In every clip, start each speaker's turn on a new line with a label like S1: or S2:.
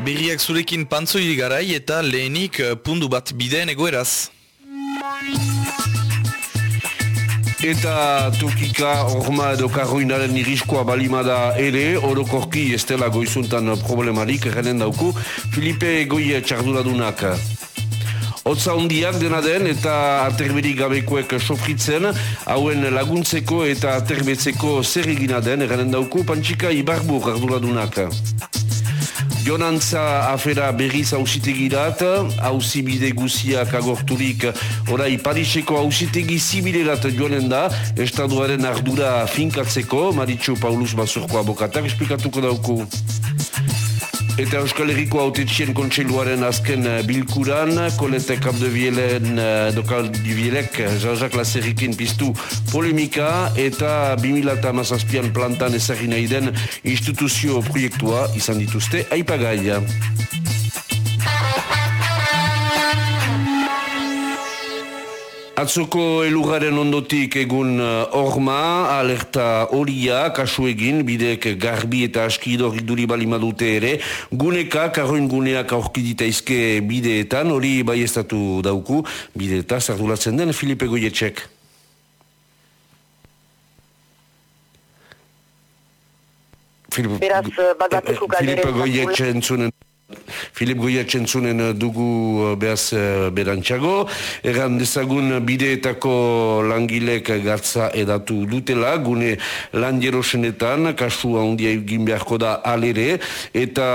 S1: Berriak zurekin pantzoi garai eta lehenik eh, pundu bat bideen egoeraz.
S2: Eta Turkika orma edo karroinaren iriskoa balimada ere, orokorki ez dela goizuntan problemarik, genen dauku, Filipe Goie txarduradunak. Otza hundiak dena den eta aterberik gabekoek sofritzen, hauen laguntzeko eta aterbetzeko zer egina den, genen dauku, Pantsika Ibarbur arduradunak. Jonantza afera berriz hausitegirat, hausibide guziak agorturik orai Pariseko hausitegi zibilerat joanen da, estaduaren ardura finkatzeko, Maritxo Paulus Basurko abokatak esplikatuko dauku. Eta Euskal Herriko autetxien kontseiluaren azken eh, bilkuran, kolete kapdebielen, eh, dokal dibielek, Jean-Jacques Laserrikin piztu polemika eta 2008an plantan ezagin nahi den instituzio proiektua izan dituzte aipagaia. Atzoko elugaren ondotik egun horma, uh, alerta horia, kasu egin, bidek garbi eta aski iduri balima dute ere, guneka, karroin guneak aurkidita izke bideetan, hori bai estatu dauku, bideeta, zardulatzen den, Filipe Goietxek.
S3: Filipe, Beraz, bagateko
S2: Filipe Goietxen zunen. Filip Goia txentzunen eh, dugu eh, behaz eh, berantxago. Egan dezagun bideetako langilek gatza edatu dutela, gune lan jerosenetan, kasu handia egin beharko da alere, eta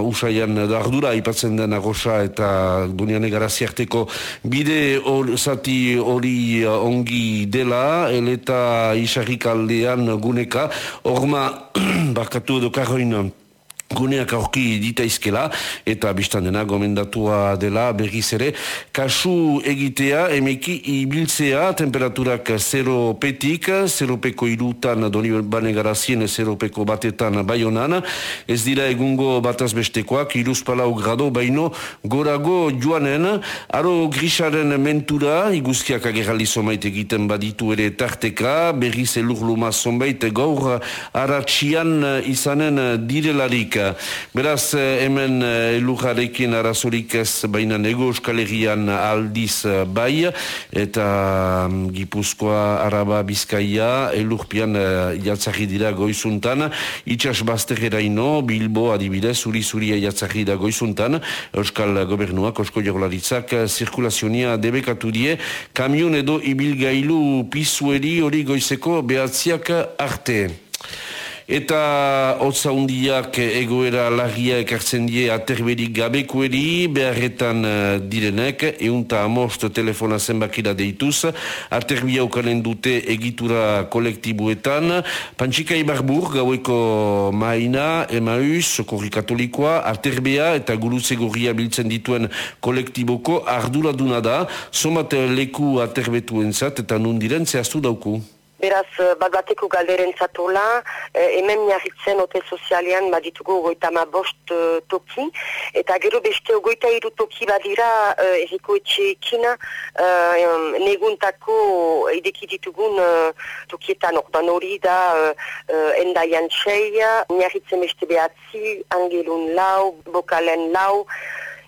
S2: usaian dardura ipatzen den agosa eta dunian egaraziarteko bide or, zati hori ongi dela, el eta isarrik aldean guneka, orma barkatu edo karroin guneak aurki ditaizkela eta biztan dena gomendatua dela berriz ere. Kasu egitea emeki ibiltzea temperaturak 0 petik 0 peko irutan doni bane garazien 0 peko batetan baionan. Ez dira egungo bataz bestekoak iruz palau grado baino gorago joanen. Aro grisaren mentura iguzkiak agerrali somait egiten baditu ere tarteka berriz elur luma zonbait gaur aratsian izanen direlarik Beraz, eh, hemen eh, elujarekin arazorik ez baina nego euskalegian aldiz eh, bai, eta um, Gipuzkoa, Araba, Bizkaia, elurpian uh, jatzari dira goizuntan, itxas baztegera ino, Bilbo adibidez, zuri-zuria jatzari da goizuntan, Euskal Gobernuak, Osko Jorlaritzak, zirkulazionia debekatu die, kamion edo ibilgailu pisueri hori goizeko behatziak arte. Eta hotza hundiak egoera lagia ekartzen die aterberik gabekoeri, beharretan uh, direnek, eunta amost telefona zenbakira deituz, aterbia ukanen dute egitura kolektibuetan, Pantsika Ibarbur, gaueko maina, Emaus, Sokorri Katolikoa, aterbea eta gurutze gorria biltzen dituen kolektiboko arduraduna da, somat leku aterbetuen zat, eta nundiren zehaztu dauku.
S3: Beraz, eh, bat bateko galderen zatola, eh, hemen miarritzen ote sozialean baditugu ogoita ma bost eh, toki, eta gero beste ogoita iru toki badira eh, eriko etxeekin eh, neguntako edeki ditugun eh, tokietan. Orban hori da eh, endaian txei, miarritzen beste behatzi, angelun lau, bokalen lau,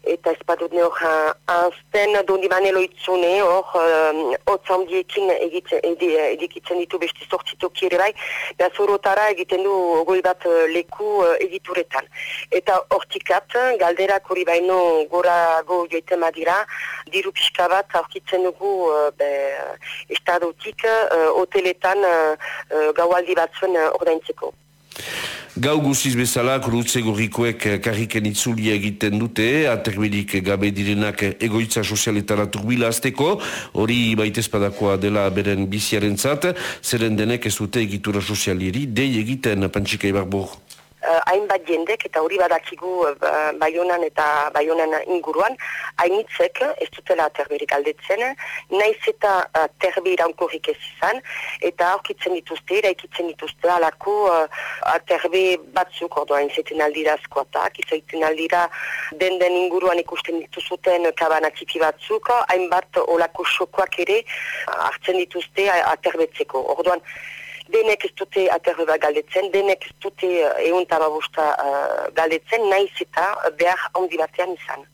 S3: eta ez badut ne hor anzten dondi manelo itzune hor hotzandiekin edikitzen ditu beste sortzitoki ere bai behaz horotara egiten du goi bat uh, leku uh, egituretan. Eta hortikat galderak hori baino gora go joite madira diru pixka bat aurkitzen dugu uh, be, estadotik hoteletan gaualdi batzuen ordaintzeko
S2: Gau guziz bezala, kurutze gorrikoek karriken itzulia egiten dute, aterbedik gabe direnak egoitza sozialetara turbila azteko, hori baitezpadakoa dela beren biziaren zat, zeren denek ez dute egitura sozialieri, dei egiten, Pantsika Ibarbor
S3: hainbat jendek eta hori badakigu uh, baionan eta baionan inguruan hainitzek ez dutela aterberik aldetzen naiz eta aterbe iraunkorrik ez izan eta aurkitzen dituzte eraikitzen dituzte alako uh, aterbe batzuk orduan izaiten aldira askoatak izaiten aldira den den inguruan ikusten dituzuten kabanatipi batzuk hainbat olako xokoak ere hartzen dituzte aterbetzeko. Orduan denek ez dute aterre bat galdetzen, denek ez dute egun tababusta uh, galdetzen, naiz eta behar handi batean izan.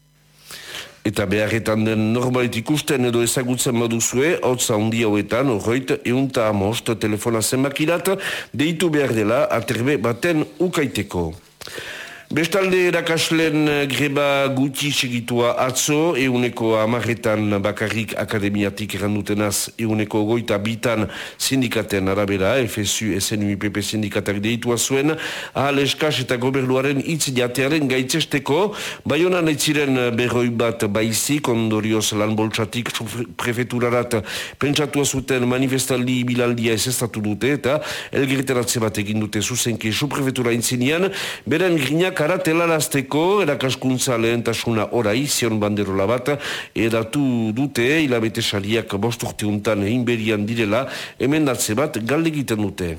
S2: Eta beharretan den normait ikusten edo ezagutzen moduzue, hotza hundi hauetan, horreit, eunta amost telefona zenbakirat, deitu behar dela aterbe baten ukaiteko. Bestalde erakaslen eh, greba guti segitua atzo, euneko amarretan bakarrik akademiatik erandutenaz, euneko goita bitan sindikaten arabera, FSU, SNU, IPP sindikatak deitua zuen, ahal eskaz eta gobernuaren hitz jatearen gaitzesteko, bai honan etziren berroi bat baizik, ondorioz lan boltsatik prefeturarat pentsatua zuten manifestaldi bilaldia ez estatu dute, eta elgerteratze bat egin dute zuzenke su prefetura intzinean, beren grinak karatelarazteko erakaskuntza lehentasuna orai zion banderola bat edatu dute hilabete saliak bosturteuntan egin berian direla emendatze bat galde egiten dute.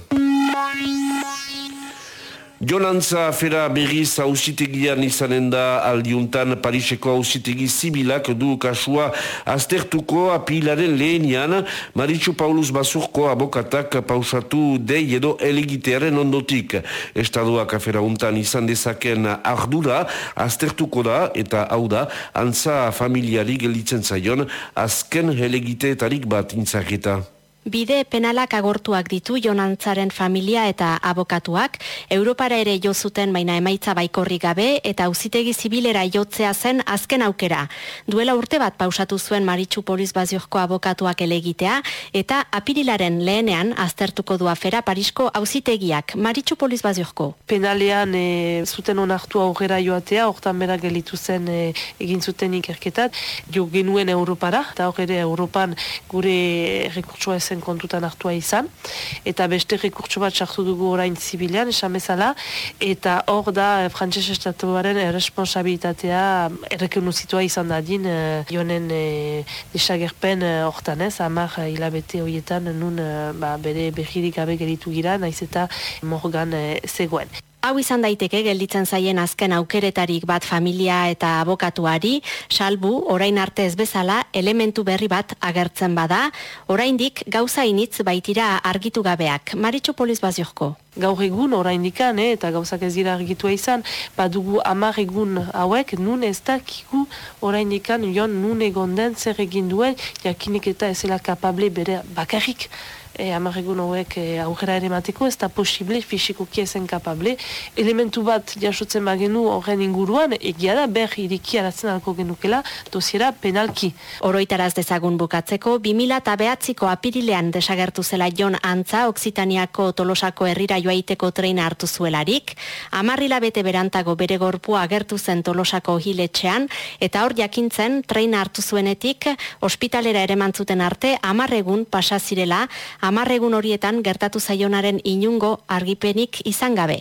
S2: Jonantza afera berriz hausitegian izanen da aldiuntan Pariseko hausitegi zibilak du kasua aztertuko apilaren lehenian Maritxu Paulus Basurko abokatak pausatu dei edo elegitearen ondotik. Estaduak afera untan izan dezaken ardura aztertuko da eta hau da antza familiari gelitzen zaion azken elegiteetarik bat intzaketa.
S4: Bide penalak agortuak ditu Jonantzaren familia eta abokatuak, Europara ere jo zuten baina emaitza baikorri gabe eta auzitegi zibilera jotzea zen azken aukera. Duela urte bat pausatu zuen Maritxu Poliz Baziozko abokatuak elegitea eta apirilaren lehenean aztertuko du afera Parisko auzitegiak. Maritxu Poliz Baziozko.
S5: Penalean e, zuten onartu aurrera joatea, hortan bera gelitu zen e, egin zuten ikerketat, jo genuen Europara, eta horre Europan gure rekurtsua ez zen kontutan hartua izan, eta beste rekurtso bat sartu dugu orain zibilean, esan bezala, eta hor da eh, frantses estatuaren responsabilitatea errekenu zitua izan dadin uh, jonen uh, desagerpen hortan uh, ez, amar hilabete horietan nun ba, bere behirik gabe geritu gira, naiz eta morgan uh, zegoen.
S4: Hau izan daiteke gelditzen zaien azken aukeretarik bat familia eta abokatuari, salbu orain arte ez bezala elementu berri bat agertzen bada, oraindik gauza initz baitira argitu gabeak. Maritxo Poliz Baziorko.
S5: Gaur egun orain dikan, eh, eta gauzak ez dira argitua izan, badugu amar egun hauek, nun ez dakiku orain dikan, jon nun egon den zer egin duen, jakinik eta ezela kapable bere bakarrik e, amarregun hauek e, aurrera ere mateko, ez da posible, fisikoki ezen kapable. Elementu bat jasotzen bagenu horren inguruan, egia da, ber iriki aratzen alko genukela, dosiera penalki.
S4: Oroitaraz dezagun bukatzeko, 2000 eta behatziko apirilean desagertu zela Jon Antza, Oksitaniako Tolosako herrira joaiteko treina hartu zuelarik, amarrila bete berantago bere gorpua agertu zen Tolosako hiletxean, eta hor jakintzen treina hartu zuenetik, ospitalera ere mantzuten arte, amarregun pasazirela, amarregun horietan gertatu zaionaren inungo argipenik izan gabe.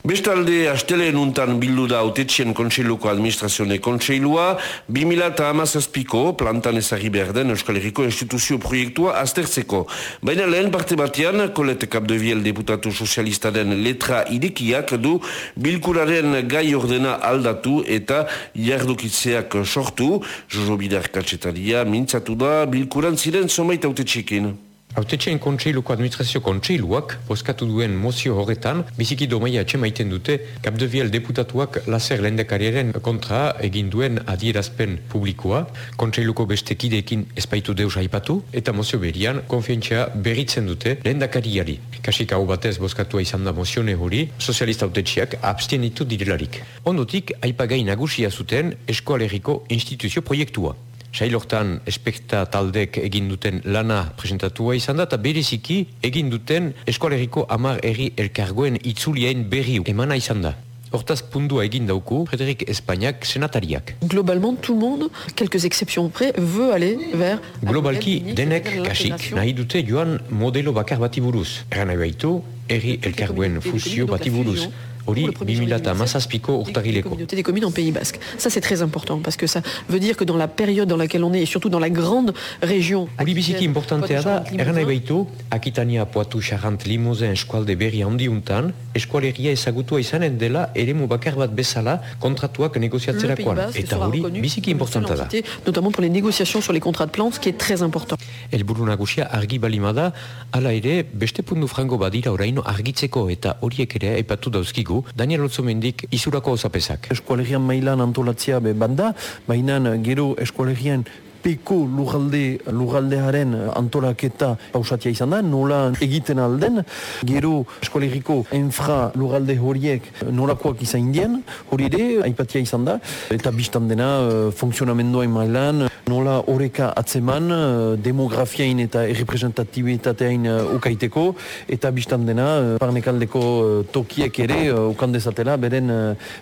S2: Bestalde, astele untan bildu da autetxien kontseiluko administrazione kontseilua, 2000 eta amazazpiko plantan ezagri behar den Euskal Herriko instituzio proiektua aztertzeko. Baina lehen parte batean, Colette Capdeviel deputatu sozialistaren letra idekiak du bilkuraren gai ordena aldatu eta jardukitzeak sortu, Jojo Bidar Katsetaria mintzatu da bilkuran ziren somait autetxekin.
S6: Autetxean kontseiluko administrazio kontseiluak boskatu duen mozio horretan biziki domaia maiten dute kapdeviel deputatuak laser lendekariaren kontra egin duen adierazpen publikoa kontseiluko beste kideekin espaitu deus aipatu eta mozio berian konfientzia berritzen dute lendakariari. Kasik hau batez boskatua izan da mozione hori sozialista autetxeak abstienitu direlarik. Ondotik aipagai nagusia zuten eskoaleriko instituzio proiektua. Sailortan espekta taldek egin duten lana presentatua izan da, eta bereziki egin duten eskoaleriko amar erri elkargoen itzuliain berri emana izan da. Hortaz pundua egin dauku Frédéric Espainiak senatariak.
S7: Globalement, tout le monde, quelques exceptions près, veut aller vers...
S6: Globalki denek kasik nahi dute joan modelo bakar bati buruz. Eran baitu, erri elkargoen fusio bati buruz. Hori,
S7: Pour le premier
S6: 2000
S7: janvier
S6: eta mazazpiko
S7: des
S6: urtagileko.
S7: communautés des communes en Pays Basque. Ça, c'est très important parce que ça veut dire que dans la période dans laquelle on est et surtout dans la grande région.
S6: Hori biziki importantea da, eran nahi baitu, Akitania, Poitou, Charant, Limozen eskualde berri handiuntan, eskualegia ezagutua izanen dela eremu bakar bat bezala kontratuak negoziatzerakoan. Eta hori biziki importanta da.
S7: notamment pour les négociations sur les contrats de plan, ce qui est très important.
S6: Helburu nagusia argi balimada, hala ere, beste puntu frango badira oraino argitzeko eta horiek ere aipatu dauzkigu, Daniel Otzomendik izurako osapesak.
S8: eskualerian mailan antolatzea be banda, baina gero eskualerian peko lurralde, lurraldearen antolaketa pausatia izan da, nola egiten alden, gero eskualeriko infra lurralde horiek nolakoak izan indien, hori ere aipatia izan da, eta biztan dena eh, funtzionamendua mailan, nola oreka atzeman, eh, demografiain eta errepresentatibitateain eh, ukaiteko, eta biztan dena parnekaldeko eh, tokiek ere eh, ukan dezatela beren,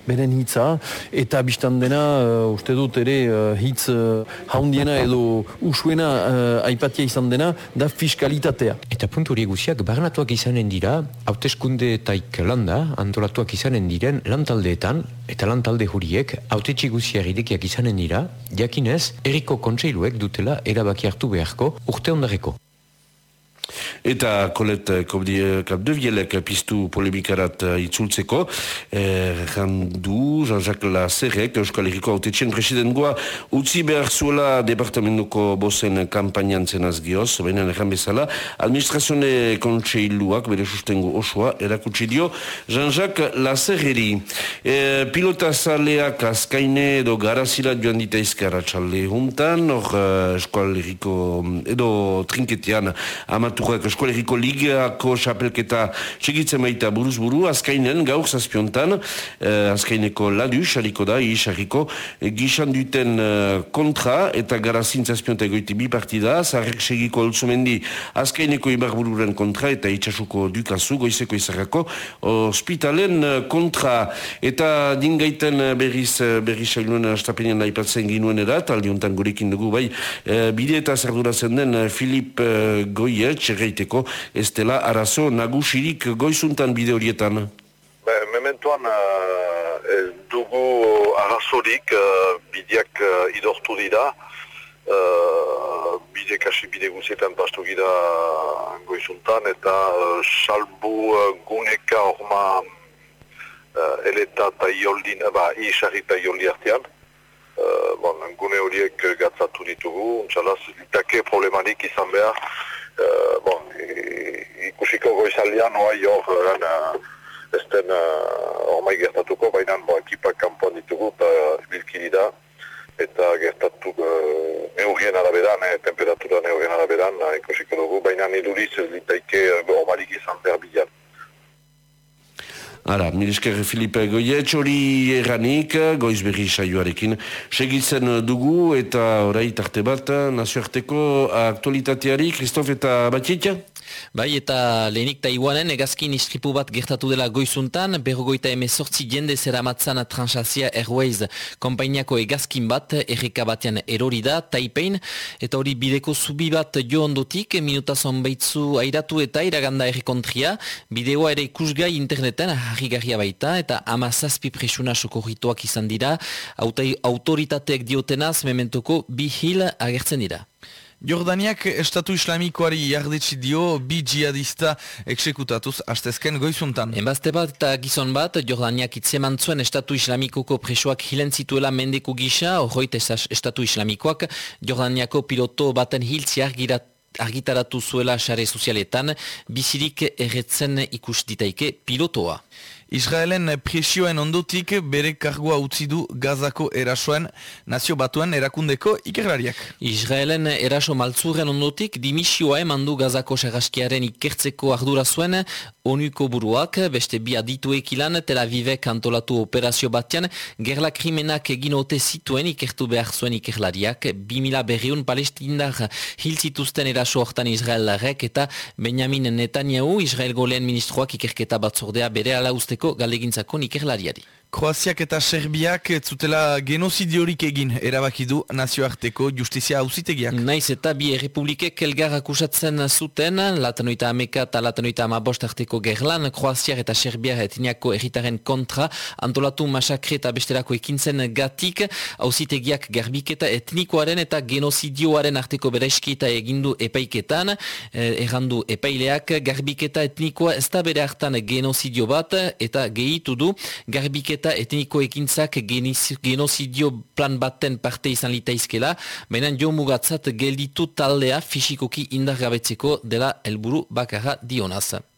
S8: beren hitza, eta biztan dena uste dut ere hitz haundiena edo usuena aipatia izan dena da fiskalitatea.
S6: Eta puntu hori guziak barnatuak izanen dira, hauteskundeetaik landa, antolatuak izanen diren lantaldeetan, eta lantalde horiek, hautetxi guziak idekiak izanen dira, jakinez, eriko kontseiluek dutela erabaki hartu beharko urte ondareko.
S2: Eta kolet kapdevielek piztu polemikarat eh, itzultzeko, eh, jandu Jean-Jacques Lazerek, Euskal Herriko autetxen presidengoa, utzi behar zuela departamentuko bozen kampainan zenaz gioz, baina erran bezala, administrazione kontseiluak, bere sustengo osoa, erakutsi dio Jean-Jacques Lazereri. E, pilota zaleak azkaine edo garazila joan dita izkara txalde juntan, hor eh, Euskal Herriko, edo trinketean amaturak Euskal Herriko Ligako xapelketa segitzen baita buruz buru, azkainen gaur zazpiontan, eh, azkaineko ladu, xaliko da, isarriko, eh, gixan duten eh, kontra eta garazin zazpionta egoiti bi partida, zarrek segiko oltzumendi azkaineko ibarbururen kontra eta itxasuko dukazu, goizeko izarrako, ospitalen eh, kontra. Eta dingaiten eh, berriz, eh, berriz sailuen astapenean aipatzen ginuen erat, aldiuntan gurekin dugu bai, eh, bide eta zardurazen den Filip eh, Goiet, erraiteko, ez dela arazo nagusirik goizuntan bide horietan.
S9: Be, mementoan uh, ez dugu arazorik uh, bideak uh, idortu dira. Uh, bide kasi bide guzietan pastu gira goizuntan eta uh, salbu uh, guneka orma uh, eleta eta ioldin, ba, isarri eta ioldi artean. Uh, bon, gune horiek gatzatu ditugu, untxalaz, litake problemanik izan behar. Uh, bon, ikusiko goizaldean, oai hor, uh, ez den uh, ormai gertatuko, baina bo, ekipak kanpoan ditugu eta bilkiri da eta gertatu uh, neurrien araberan, eh, temperatura neurrien araberan, uh, ikusiko dugu, baina niduriz ez litaike uh, ormarik izan behar bilan.
S2: Ara, mirisker Filipe Goietx hori erranik, goiz berri saioarekin segitzen dugu eta orai tarte bat nazioarteko aktualitateari, Kristof eta Batietia?
S1: Bai, eta lehenik Taiwanen egazkin istripu bat gertatu dela goizuntan, berrogoita emezortzi jende zeramatzan Transasia Airways kompainiako egazkin bat, erreka batean erori da, Taipein, eta hori bideko zubi bat jo ondotik, minuta zonbeitzu airatu eta iraganda errekontria, bideoa ere ikusgai interneten harrigarria baita, eta ama zazpi presuna sokorrituak izan dira, autoritateek diotenaz mementoko bi hil agertzen dira. Jordaniak estatu islamikoari jardetsi dio bi jihadista eksekutatuz astezken goizuntan. Enbazte bat eta gizon bat, Jordaniak itzeman zuen estatu islamikoko presoak hilen zituela mendeko gisa, horroit estatu islamikoak, Jordaniako piloto baten hiltzi argirat argitaratu zuela sare sozialetan, bizirik erretzen ikus ditaike pilotoa. Israelen presioen ondotik bere kargua utzi du Gazako erasoen nazio batuen erakundeko ikerlariak. Israelen eraso maltzurren ondotik dimisioa eman du Gazako sagaskiaren ikertzeko ardura zuen onuko buruak, beste bi adituek ilan Tel Avivek antolatu operazio batean, gerla krimenak egin ote zituen ikertu behar zuen ikerlariak, 2000 berriun palestindar hil zituzten eraso hortan Israelarek eta Benjamin Netanyahu Israelgo lehen ministroak ikerketa batzordea bere ala usteko galdegintzako ikerlariari.
S10: Kroaziak eta Serbiak zutela genozidiorik egin erabaki du nazioarteko justizia hausitegiak.
S1: Naiz eta bi errepublikek elgar akusatzen zuten, latanoita ameka eta latanoita amabost arteko gerlan, Kroaziak eta Serbia etniako erritaren kontra, antolatu masakre eta besterako ekintzen gatik, hausitegiak garbiketa etnikoaren eta genozidioaren arteko bereskita egindu epaiketan, eh, errandu epaileak, garbiketa etnikoa ez da bere hartan genozidio bat, eta gehitu du, garbiketa etniko ekintzak genozidio plan baten parte izan litaizkela, baina jo mugatzat gelditu taldea fisikoki indargabetzeko dela helburu bakarra dionaz.